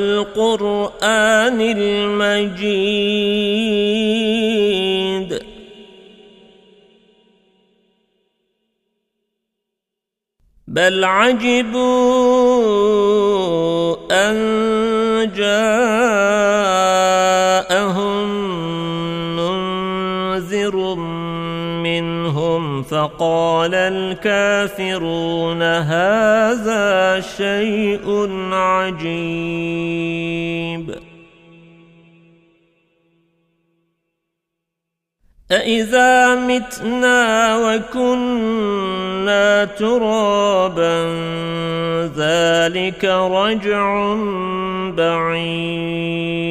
والقرآن المجيد. بل عجبوا أن جاءهم منذر منهم فقال الكافرون هذا شيء عجيب. أإذا متنا وكنا ترابا ذلك رجع بعيد.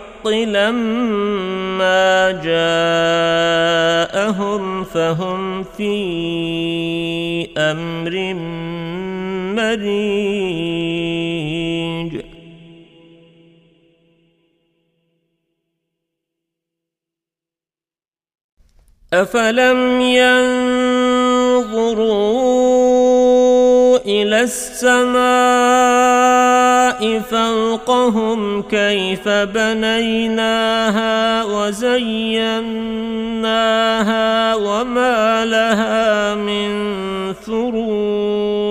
لما جاءهم فهم في أمر مريج. أفلم ينظروا إلى السماء فوقهم كيف بنيناها وزيناها وما لها من فروج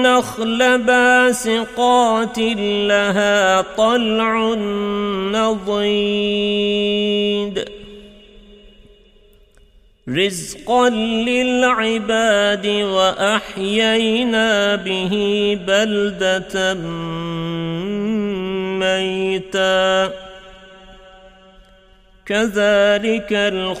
والنخل باسقات لها طلع نضيد. رزقا للعباد وأحيينا به بلدة ميتا. كذلك الخروج.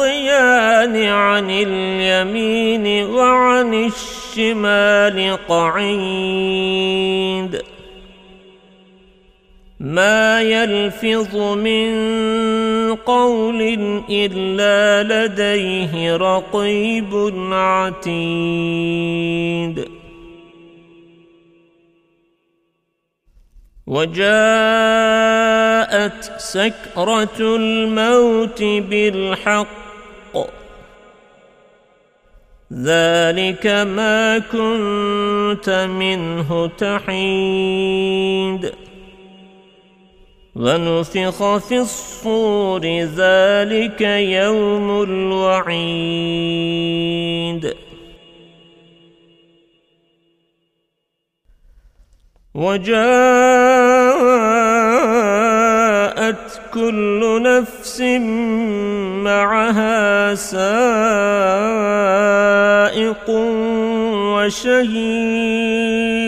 المتلقيان عن اليمين وعن الشمال قعيد. ما يلفظ من قول إلا لديه رقيب عتيد. وجاءت سكرة الموت بالحق ذلك ما كنت منه تحيد. ونفخ في الصور ذلك يوم الوعيد. وجاءت كل نفس معها سائق وشهيد.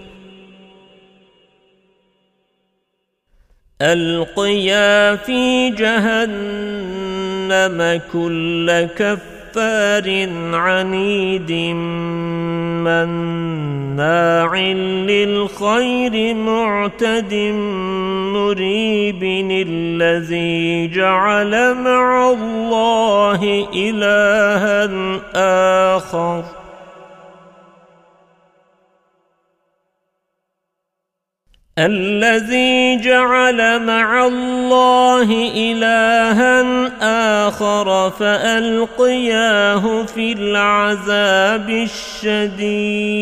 ألقيا في جهنم كل كفار عنيد مناع للخير معتد مريب الذي جعل مع الله إلها آخر الذي جعل مع الله إلها آخر فألقياه في العذاب الشديد.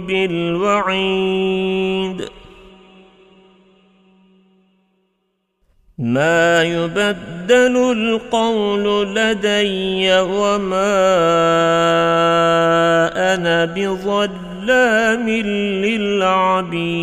بالوعيد. ما يبدل القول لدي وما أنا بظلام للعبيد.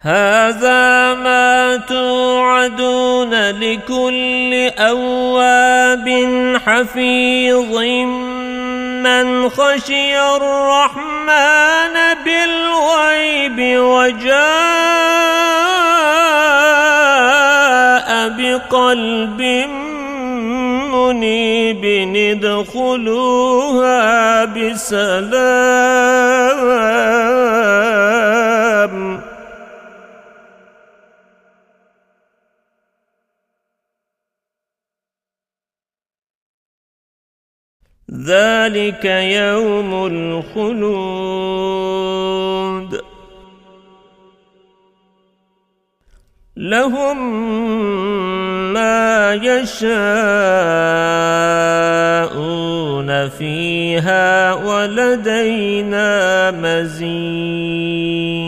هذا ما توعدون لكل أواب حفيظ من خشي الرحمن بالغيب وجاء بقلب منيب ادخلوها بسلام. ذلك يوم الخلود. لهم ما يشاءون فيها ولدينا مزيد.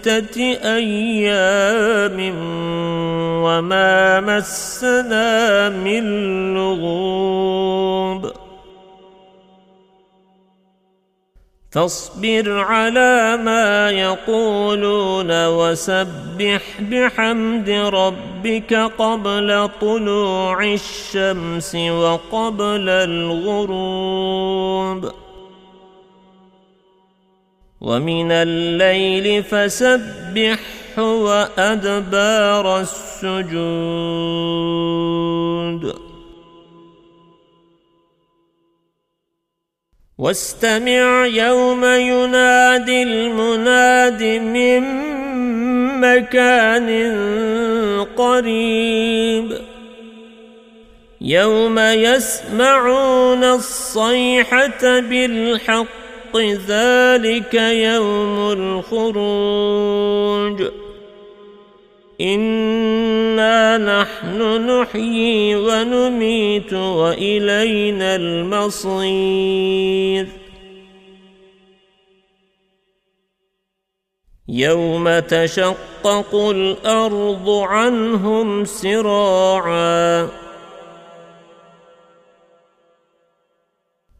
ستة أيام وما مسنا من لغوب. فاصبر على ما يقولون وسبح بحمد ربك قبل طلوع الشمس وقبل الغروب. ومن الليل فسبحه وأدبار السجود. واستمع يوم ينادي المناد من مكان قريب. يوم يسمعون الصيحة بالحق الحق ذلك يوم الخروج. انا نحن نحيي ونميت والينا المصير. يوم تشقق الأرض عنهم سراعا